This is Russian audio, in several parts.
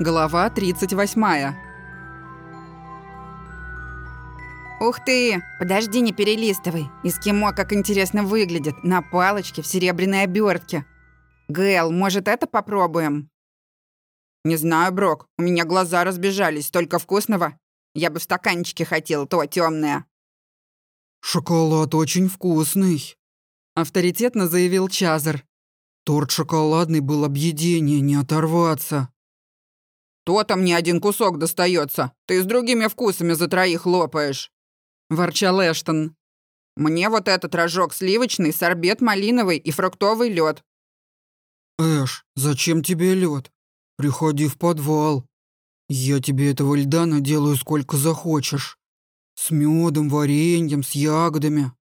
Глава 38. Ух ты! Подожди, не перелистывай. Эскимо как интересно выглядит. На палочке в серебряной обертке. Гэл, может, это попробуем? Не знаю, Брок. У меня глаза разбежались. Столько вкусного. Я бы в стаканчике хотел, то темное. «Шоколад очень вкусный», — авторитетно заявил Чазар. «Торт шоколадный был объедение, не оторваться». «То-то мне один кусок достается. Ты с другими вкусами за троих лопаешь», — ворчал Эштон. «Мне вот этот рожок сливочный, сорбет малиновый и фруктовый лед. «Эш, зачем тебе лед? Приходи в подвал. Я тебе этого льда наделаю сколько захочешь. С медом, вареньем, с ягодами.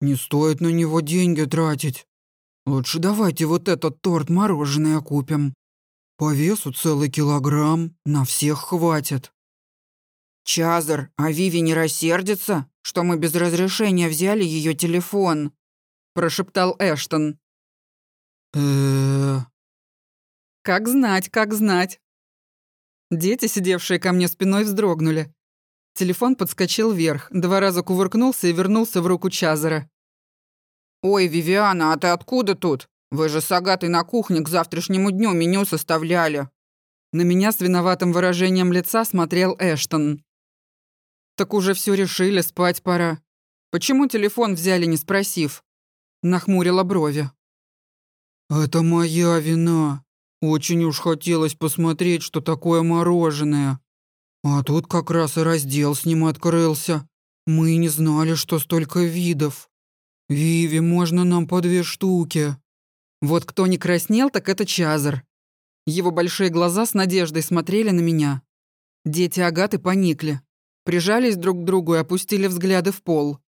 Не стоит на него деньги тратить. Лучше давайте вот этот торт мороженое купим. По весу целый килограмм, на всех хватит. Чазар, а Виви не рассердится, что мы без разрешения взяли ее телефон? Прошептал Эштон. э Как знать, как знать. Дети, сидевшие ко мне спиной, вздрогнули. Телефон подскочил вверх, два раза кувыркнулся и вернулся в руку Чазара. «Ой, Вивиана, а ты откуда тут? Вы же с Агатой на кухне к завтрашнему дню меню составляли». На меня с виноватым выражением лица смотрел Эштон. «Так уже все решили, спать пора. Почему телефон взяли, не спросив?» Нахмурила брови. «Это моя вина. Очень уж хотелось посмотреть, что такое мороженое. А тут как раз и раздел с ним открылся. Мы не знали, что столько видов. Виви, можно нам по две штуки?» Вот кто не краснел, так это Чазар. Его большие глаза с надеждой смотрели на меня. Дети Агаты поникли. Прижались друг к другу и опустили взгляды в пол.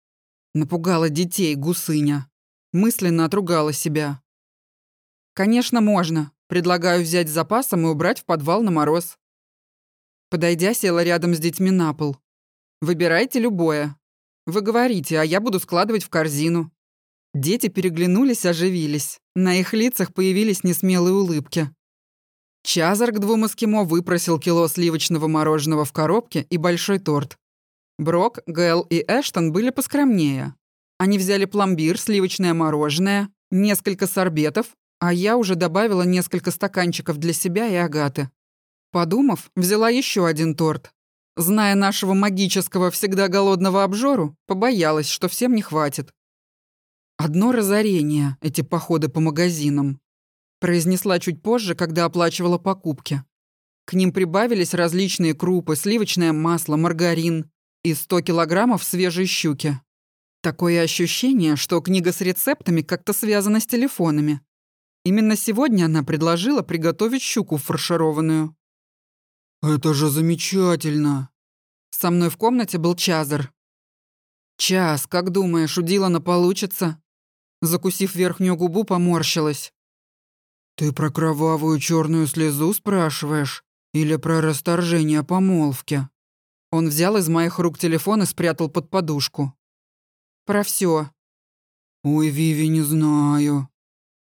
Напугала детей гусыня. Мысленно отругала себя. «Конечно, можно. Предлагаю взять запасом и убрать в подвал на мороз». Подойдя, села рядом с детьми на пол. «Выбирайте любое. Вы говорите, а я буду складывать в корзину». Дети переглянулись, оживились. На их лицах появились несмелые улыбки. Чазар к двум эскимо выпросил кило сливочного мороженого в коробке и большой торт. Брок, Гэл и Эштон были поскромнее. Они взяли пломбир, сливочное мороженое, несколько сорбетов, а я уже добавила несколько стаканчиков для себя и Агаты. Подумав, взяла еще один торт. Зная нашего магического всегда голодного обжору, побоялась, что всем не хватит. «Одно разорение, эти походы по магазинам», произнесла чуть позже, когда оплачивала покупки. К ним прибавились различные крупы, сливочное масло, маргарин и 100 килограммов свежей щуки. Такое ощущение, что книга с рецептами как-то связана с телефонами. Именно сегодня она предложила приготовить щуку фаршированную. «Это же замечательно!» Со мной в комнате был Чазар. «Час, как думаешь, у Дилана получится?» Закусив верхнюю губу, поморщилась. «Ты про кровавую черную слезу спрашиваешь? Или про расторжение помолвки?» Он взял из моих рук телефон и спрятал под подушку. «Про все. «Ой, Виви, не знаю.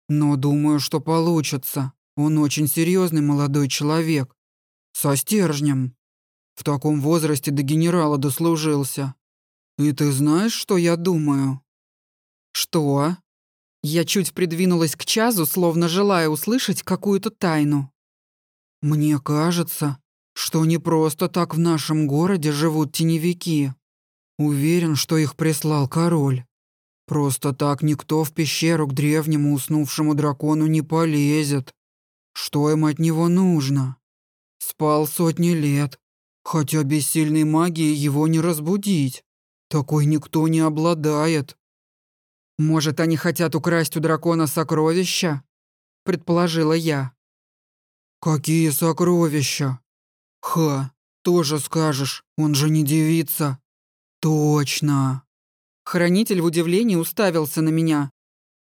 Но думаю, что получится. Он очень серьезный молодой человек. Со стержнем. В таком возрасте до генерала дослужился. И ты знаешь, что я думаю?» «Что?» Я чуть придвинулась к Чазу, словно желая услышать какую-то тайну. «Мне кажется, что не просто так в нашем городе живут теневики. Уверен, что их прислал король. Просто так никто в пещеру к древнему уснувшему дракону не полезет. Что им от него нужно? Спал сотни лет, хотя без сильной магии его не разбудить. Такой никто не обладает. «Может, они хотят украсть у дракона сокровища?» — предположила я. «Какие сокровища? Ха, тоже скажешь, он же не девица». «Точно!» Хранитель в удивлении уставился на меня.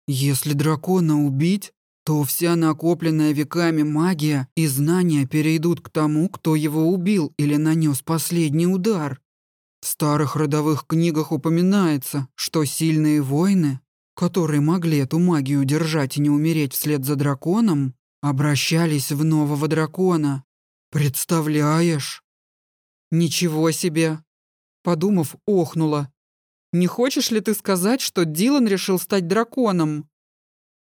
«Если дракона убить, то вся накопленная веками магия и знания перейдут к тому, кто его убил или нанес последний удар. В старых родовых книгах упоминается, что сильные воины, которые могли эту магию держать и не умереть вслед за драконом, обращались в нового дракона. Представляешь? Ничего себе. Подумав, охнула. Не хочешь ли ты сказать, что Дилан решил стать драконом?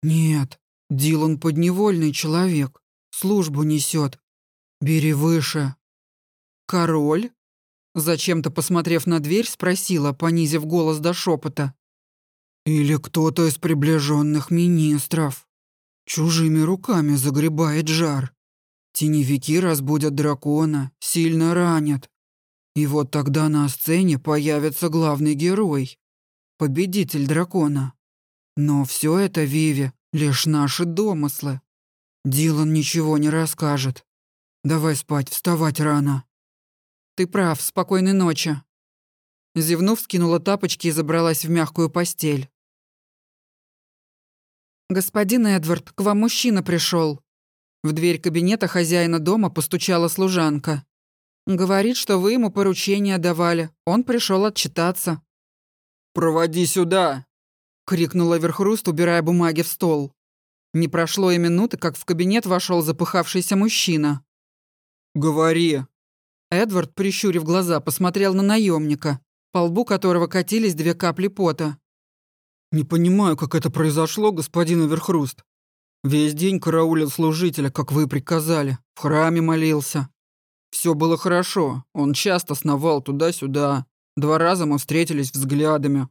Нет, Дилан подневольный человек. Службу несет. Бери выше. Король? Зачем-то, посмотрев на дверь, спросила, понизив голос до шепота. Или кто-то из приближенных министров. Чужими руками загребает жар. Теневики разбудят дракона, сильно ранят. И вот тогда на сцене появится главный герой, победитель дракона. Но все это, Виви, лишь наши домыслы. Дилан ничего не расскажет. Давай спать, вставать рано. Ты прав, спокойной ночи. Зевнув, скинула тапочки и забралась в мягкую постель. «Господин Эдвард, к вам мужчина пришел. В дверь кабинета хозяина дома постучала служанка. Говорит, что вы ему поручение давали. Он пришел отчитаться. «Проводи сюда!» — крикнула Верхруст, убирая бумаги в стол. Не прошло и минуты, как в кабинет вошел запыхавшийся мужчина. «Говори!» Эдвард, прищурив глаза, посмотрел на наемника, по лбу которого катились две капли пота. «Не понимаю, как это произошло, господин Верхруст. Весь день караулил служителя, как вы приказали, в храме молился. Все было хорошо, он часто сновал туда-сюда. Два раза мы встретились взглядами.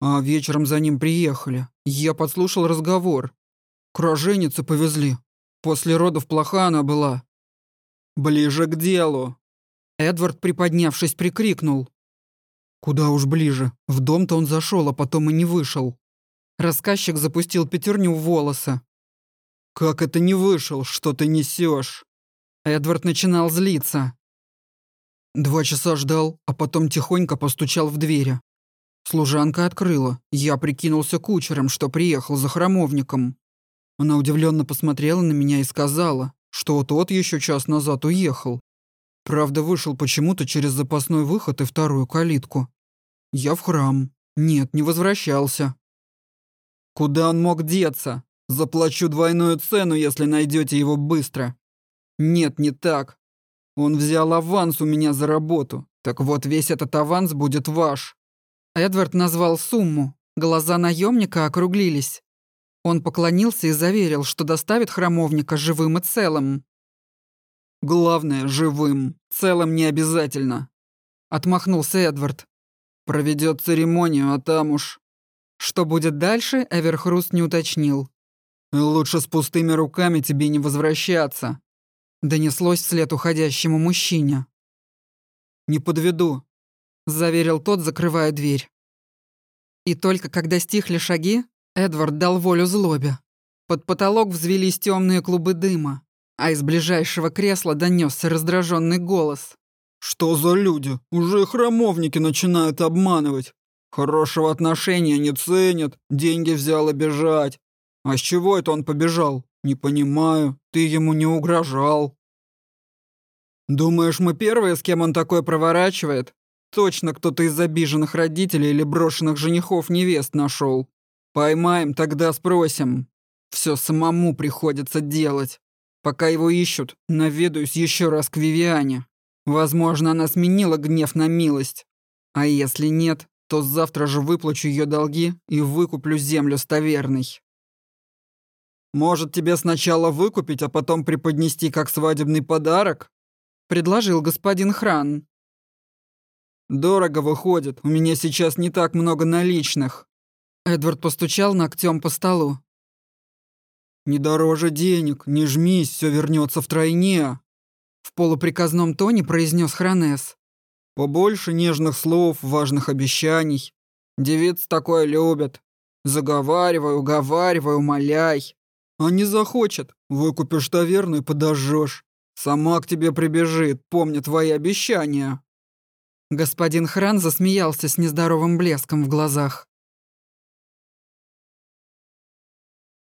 А вечером за ним приехали. Я подслушал разговор. К повезли. После родов плоха она была. Ближе к делу. Эдвард, приподнявшись, прикрикнул. Куда уж ближе. В дом-то он зашел, а потом и не вышел. Рассказчик запустил пятерню в волосы. «Как это не вышел? Что ты несешь? Эдвард начинал злиться. Два часа ждал, а потом тихонько постучал в двери. Служанка открыла. Я прикинулся кучером, что приехал за храмовником. Она удивленно посмотрела на меня и сказала, что тот еще час назад уехал. Правда, вышел почему-то через запасной выход и вторую калитку. Я в храм. Нет, не возвращался. Куда он мог деться? Заплачу двойную цену, если найдете его быстро. Нет, не так. Он взял аванс у меня за работу. Так вот, весь этот аванс будет ваш. Эдвард назвал сумму. Глаза наемника округлились. Он поклонился и заверил, что доставит храмовника живым и целым. «Главное, живым. Целым не обязательно», — отмахнулся Эдвард. «Проведет церемонию, а там уж...» Что будет дальше, Эверхруст не уточнил. «Лучше с пустыми руками тебе не возвращаться», Донеслось вслед уходящему мужчине. «Не подведу», — заверил тот, закрывая дверь. И только когда стихли шаги, Эдвард дал волю злобе. Под потолок взвелись темные клубы дыма, а из ближайшего кресла донесся раздраженный голос. «Что за люди? Уже храмовники начинают обманывать. Хорошего отношения не ценят, деньги взял бежать. А с чего это он побежал? «Не понимаю, ты ему не угрожал». «Думаешь, мы первые, с кем он такое проворачивает? Точно кто-то из обиженных родителей или брошенных женихов невест нашел. Поймаем, тогда спросим. Все самому приходится делать. Пока его ищут, наведаюсь еще раз к Вивиане. Возможно, она сменила гнев на милость. А если нет, то завтра же выплачу ее долги и выкуплю землю с таверной. «Может, тебе сначала выкупить, а потом преподнести как свадебный подарок?» — предложил господин Хран. «Дорого выходит, у меня сейчас не так много наличных». Эдвард постучал ногтем по столу. «Не дороже денег, не жмись, все вернется втройне», — в полуприказном тоне произнес Хронес. «Побольше нежных слов, важных обещаний. Девиц такое любят. Заговаривай, уговаривай, умоляй. А не захочет, выкупишь таверну и подожжешь. Сама к тебе прибежит, помня твои обещания». Господин Хран засмеялся с нездоровым блеском в глазах.